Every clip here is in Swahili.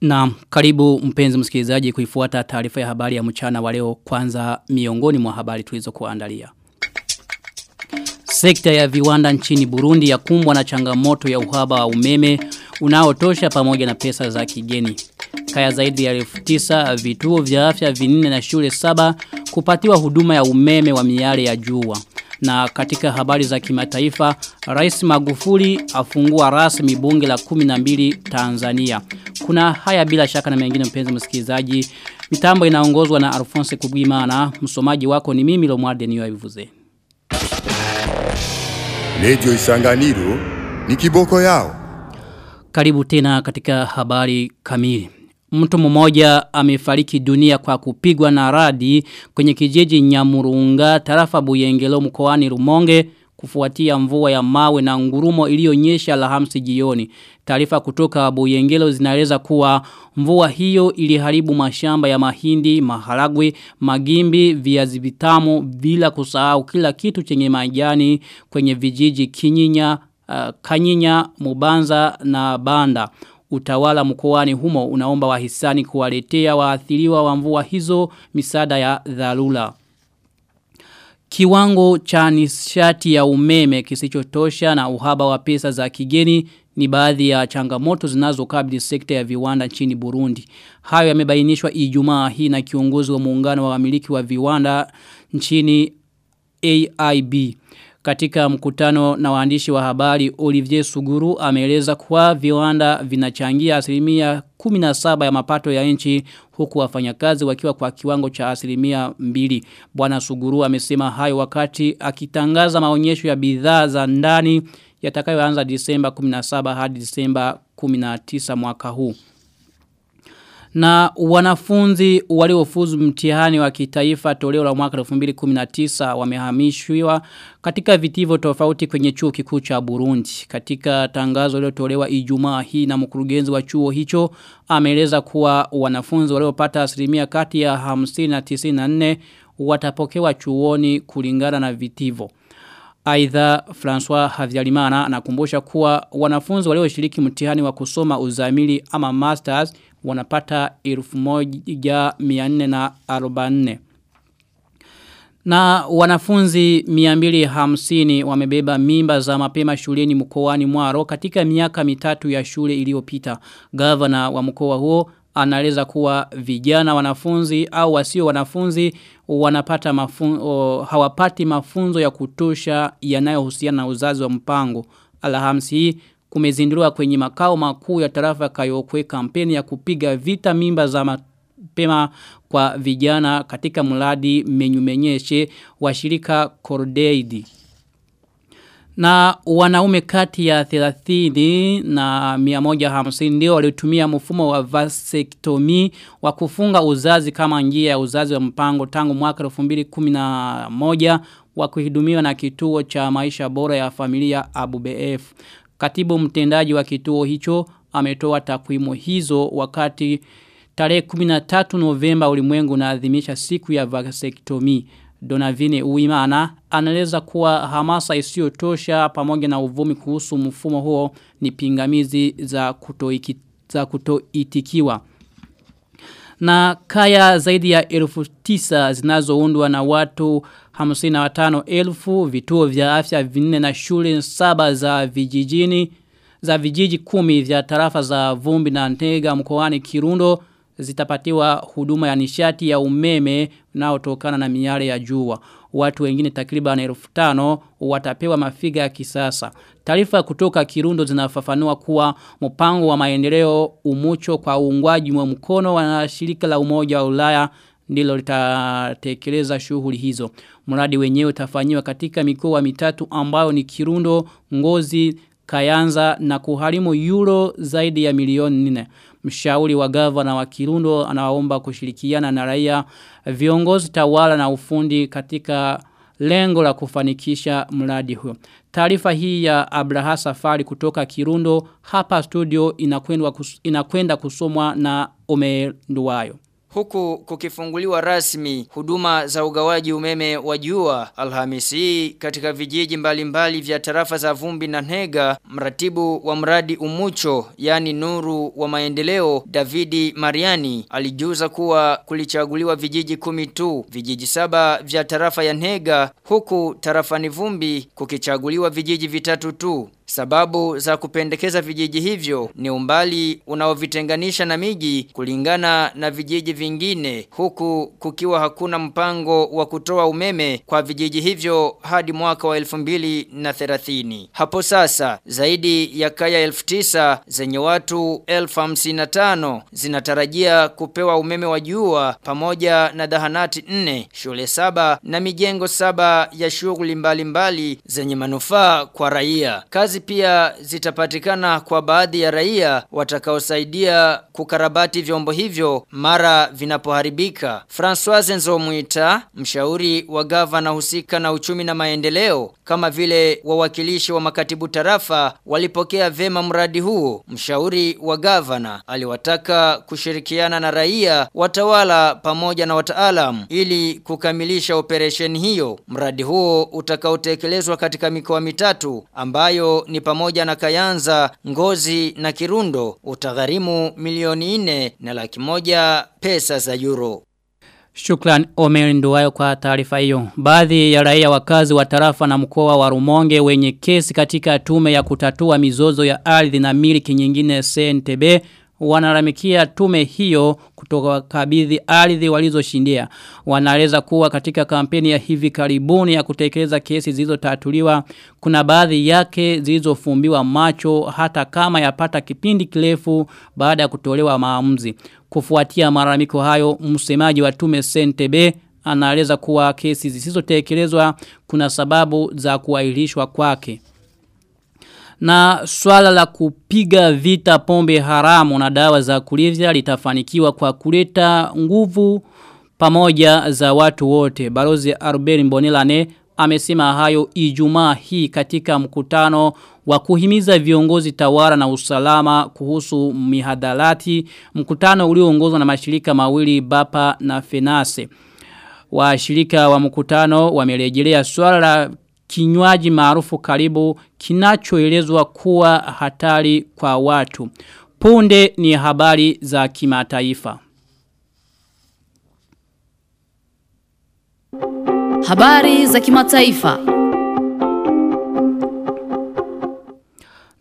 Na karibu mpenzi msikilizaji kuifuata taarifa ya habari ya mchana wa leo kwanza miongoni mwa habari tulizo kuandalia. Sekta ya viwanda nchini Burundi yakumbwa na changamoto ya uhaba wa umeme unaotosha pamoja na pesa za kigeni. Kaya zaidi ya elfu tisa vituo vya afya vinne na shule saba kupatiwa huduma ya umeme wa miale ya jua. Na katika habari za kimataifa, Rais Magufuli afungua rasmi bunge la 12 Tanzania. Kuna haya bila shaka na mengine mpenzi msikilizaji. Mitambo inaongozwa na Alphonse Kubwimana. Msomaji wako ni mimi Lomwarde Niyoivuze. Radio Isanganiro ni kiboko yao. Karibu tena katika habari kamili. Mtu mmoja amefariki dunia kwa kupigwa na radi kwenye kijiji Nyamurunga tarafa Buyengelo mkoani Rumonge kufuatia mvua ya mawe na ngurumo iliyonyesha Alhamisi jioni. Taarifa kutoka Buyengelo zinaeleza kuwa mvua hiyo iliharibu mashamba ya mahindi, maharagwe, magimbi, viazi vitamu bila kusahau kila kitu chenye majani kwenye vijiji Kinyinya, uh, Kanyinya, Mubanza na Banda. Utawala mkoani humo unaomba wahisani kuwaletea waathiriwa wa mvua hizo misaada ya dharura. Kiwango cha nishati ya umeme kisichotosha na uhaba wa pesa za kigeni ni baadhi ya changamoto zinazokabili sekta ya viwanda nchini Burundi. Hayo yamebainishwa Ijumaa hii na kiongozi wa muungano wa wamiliki wa viwanda nchini AIB. Katika mkutano na waandishi wa habari Olivier Suguru ameeleza kuwa viwanda vinachangia asilimia 17 ya mapato ya nchi huku wafanyakazi wakiwa kwa kiwango cha asilimia mbili. Bwana Suguru amesema hayo wakati akitangaza maonyesho ya bidhaa za ndani yatakayoanza Disemba 17 hadi Disemba 19 mwaka huu. Na wanafunzi waliofuzu mtihani wa kitaifa toleo la mwaka 2019 wamehamishwa katika vitivo tofauti kwenye chuo kikuu cha Burundi. Katika tangazo lililotolewa Ijumaa hii na mkurugenzi wa chuo hicho ameeleza kuwa wanafunzi waliopata asilimia kati ya 50 na 94 watapokewa chuoni kulingana na vitivo. Aidha François Havyarimana anakumbusha kuwa wanafunzi walioshiriki mtihani wa kusoma uzamili ama masters wanapata 1444. Na wanafunzi 250 wamebeba mimba za mapema shuleni mkoani Mwaro katika miaka mitatu ya shule iliyopita. Gavana wa mkoa huo anaeleza kuwa vijana wanafunzi au wasio wanafunzi wanapata mafun, o, hawapati mafunzo ya kutosha yanayohusiana na uzazi wa mpango. Alhamisi hii kumezinduliwa kwenye makao makuu ya tarafa Kayokwe kampeni ya kupiga vita mimba za mapema kwa vijana katika mradi menyumenyeshe wa shirika Cordeidi. Na wanaume kati ya 30 na 150 ndio walitumia mfumo wa vasectomy wa kufunga uzazi kama njia ya uzazi wa mpango tangu mwaka 2011 wa kuhudumiwa na kituo cha maisha bora ya familia ABUBF. Katibu mtendaji wa kituo hicho ametoa takwimu hizo wakati tarehe 13 Novemba ulimwengu unaadhimisha siku ya vasectomy. Donavine Uimana anaeleza kuwa hamasa isiyotosha pamoja na uvumi kuhusu mfumo huo ni pingamizi za kutoiki, za kutoitikiwa. Na kaya zaidi ya elfu tisa zinazoundwa na watu 55 elfu vituo vya afya vinne na shule saba za vijijini za vijiji kumi vya tarafa za vumbi na ntega mkoani Kirundo zitapatiwa huduma ya nishati ya umeme unaotokana na miale ya jua. Watu wengine takriban tano watapewa mafiga ya kisasa. Taarifa kutoka Kirundo zinafafanua kuwa mpango wa maendeleo umucho kwa uungwaji wa mkono wa shirika la umoja wa Ulaya ndilo litatekeleza shughuli hizo. Mradi wenyewe utafanyiwa katika mikoa mitatu ambayo ni Kirundo, Ngozi, Kayanza na kuharimu euro zaidi ya milioni 4. Mshauri wa gavana wa Kirundo anawaomba kushirikiana na raia viongozi tawala na ufundi katika lengo la kufanikisha mradi huo. Taarifa hii ya Abraha Safari kutoka Kirundo hapa studio inakwenda kus, inakwenda kusomwa na Omer Nduwayo. Huku kukifunguliwa rasmi huduma za ugawaji umeme wa jua Alhamisi katika vijiji mbalimbali vya tarafa za Vumbi na Nega mratibu wa mradi Umucho yani Nuru wa maendeleo Davidi Mariani alijuza kuwa kulichaguliwa vijiji kumi tu vijiji saba vya tarafa ya Nega huku tarafa ni Vumbi kukichaguliwa vijiji vitatu tu Sababu za kupendekeza vijiji hivyo ni umbali unaovitenganisha na miji kulingana na vijiji vingine huku kukiwa hakuna mpango wa kutoa umeme kwa vijiji hivyo hadi mwaka wa 2030. Hapo sasa zaidi ya kaya 1900 zenye watu 1055 zinatarajia kupewa umeme wa jua pamoja na dahanati 4, shule saba na mijengo saba ya shughuli mbalimbali zenye manufaa kwa raia. Kazi pia zitapatikana kwa baadhi ya raia watakaosaidia kukarabati vyombo hivyo mara vinapoharibika. François Nzomuita, mshauri wa gavana husika na uchumi na maendeleo, kama vile wawakilishi wa makatibu tarafa walipokea vema mradi huo. Mshauri wa gavana aliwataka kushirikiana na raia, watawala pamoja na wataalam ili kukamilisha operesheni hiyo. Mradi huo utakaotekelezwa katika mikoa mitatu ambayo ni pamoja na Kayanza, Ngozi na Kirundo utagharimu milioni nne na laki moja pesa za euro. Shukran Omer Nduwayo kwa taarifa hiyo. Baadhi ya raia wakazi wa tarafa na mkoa wa Rumonge wenye kesi katika tume ya kutatua mizozo ya ardhi na miliki nyingine CNTB wanaramikia tume hiyo kutoka kabidhi ardhi walizoshindia. Wanaeleza kuwa katika kampeni ya hivi karibuni ya kutekeleza kesi zilizotatuliwa kuna baadhi yake zilizofumbiwa macho hata kama yapata kipindi kirefu baada ya kutolewa maamuzi. Kufuatia malalamiko hayo msemaji wa tume CNTB anaeleza kuwa kesi zisizotekelezwa kuna sababu za kuahirishwa kwake. Na swala la kupiga vita pombe haramu na dawa za kulevya litafanikiwa kwa kuleta nguvu pamoja za watu wote. Balozi Aruberi Mbonelane amesema hayo ijumaa hii katika mkutano wa kuhimiza viongozi tawara na usalama kuhusu mihadalati mkutano ulioongozwa na mashirika mawili Bapa na Fenase. Washirika wa mkutano wamerejelea swala la kinywaji maarufu karibu kinachoelezwa kuwa hatari kwa watu. Punde ni habari za kimataifa. Habari za kimataifa.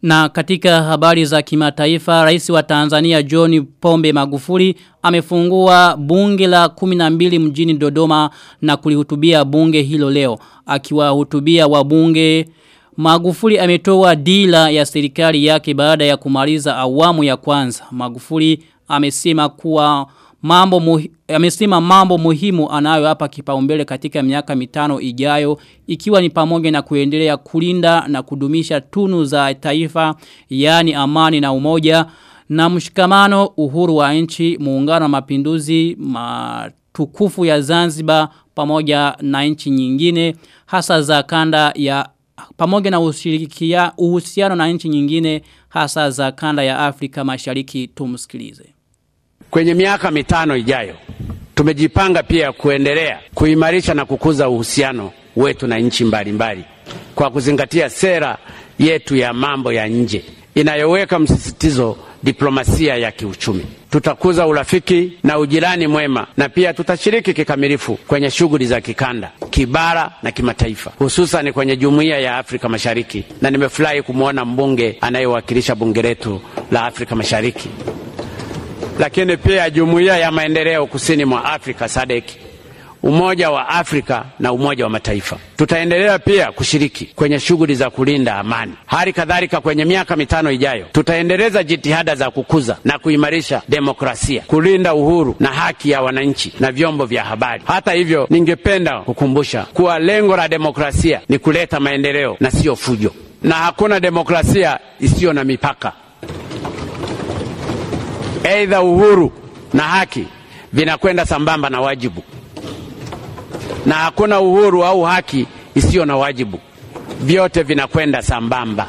Na katika habari za kimataifa, rais wa Tanzania John Pombe Magufuli amefungua bunge la 12 mjini Dodoma na kulihutubia bunge hilo leo. Akiwahutubia wabunge Magufuli ametoa dila ya serikali yake baada ya kumaliza awamu ya kwanza. Magufuli amesema kuwa mambo muhi, amesema mambo muhimu anayo hapa kipaumbele katika miaka mitano ijayo ikiwa ni pamoja na kuendelea kulinda na kudumisha tunu za taifa yani amani na umoja na mshikamano uhuru wa nchi muungano wa mapinduzi matukufu ya Zanzibar pamoja na nchi nyingine hasa za kanda ya pamoja na ushirikia uhusiano na nchi nyingine hasa za kanda ya Afrika Mashariki tumsikilize. Kwenye miaka mitano ijayo tumejipanga pia kuendelea kuimarisha na kukuza uhusiano wetu na nchi mbalimbali kwa kuzingatia sera yetu ya mambo ya nje inayoweka msisitizo diplomasia ya kiuchumi. Tutakuza urafiki na ujirani mwema na pia tutashiriki kikamilifu kwenye shughuli za kikanda, kibara na kimataifa, hususan kwenye jumuiya ya Afrika Mashariki, na nimefurahi kumwona mbunge anayewakilisha bunge letu la Afrika Mashariki lakini pia jumuiya ya maendeleo kusini mwa Afrika SADC, Umoja wa Afrika na Umoja wa Mataifa. Tutaendelea pia kushiriki kwenye shughuli za kulinda amani. Hali kadhalika, kwenye miaka mitano ijayo tutaendeleza jitihada za kukuza na kuimarisha demokrasia, kulinda uhuru na haki ya wananchi na vyombo vya habari. Hata hivyo, ningependa kukumbusha kuwa lengo la demokrasia ni kuleta maendeleo na siyo fujo, na hakuna demokrasia isiyo na mipaka. Aidha, uhuru na haki vinakwenda sambamba na wajibu, na hakuna uhuru au haki isiyo na wajibu. Vyote vinakwenda sambamba.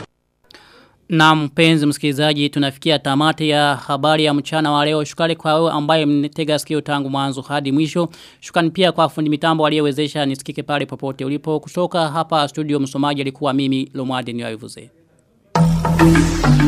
Na mpenzi msikilizaji tunafikia tamati ya habari ya mchana wa leo. Shukrani kwa wewe ambaye mnitega sikio tangu mwanzo hadi mwisho. Shukrani pia kwa fundi mitambo aliyewezesha nisikike pale popote ulipo. Kutoka hapa studio msomaji alikuwa mimi Lomwadi Niwaivuze. Thank.